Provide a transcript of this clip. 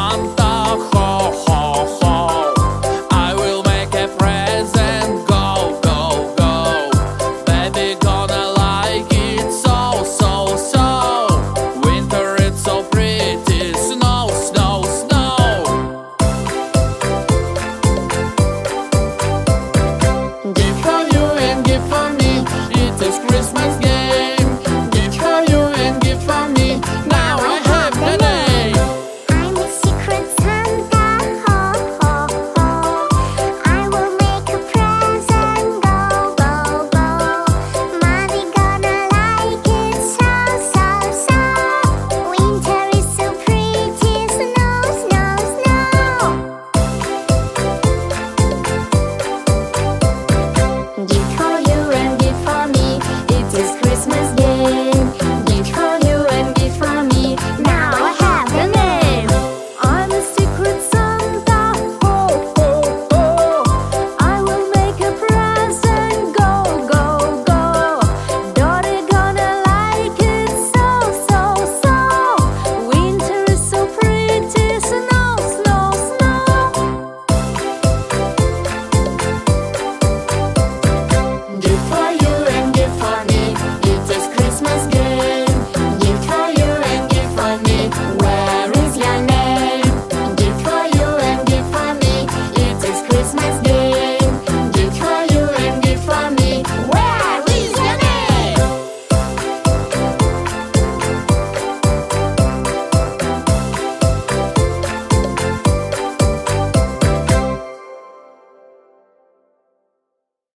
mom.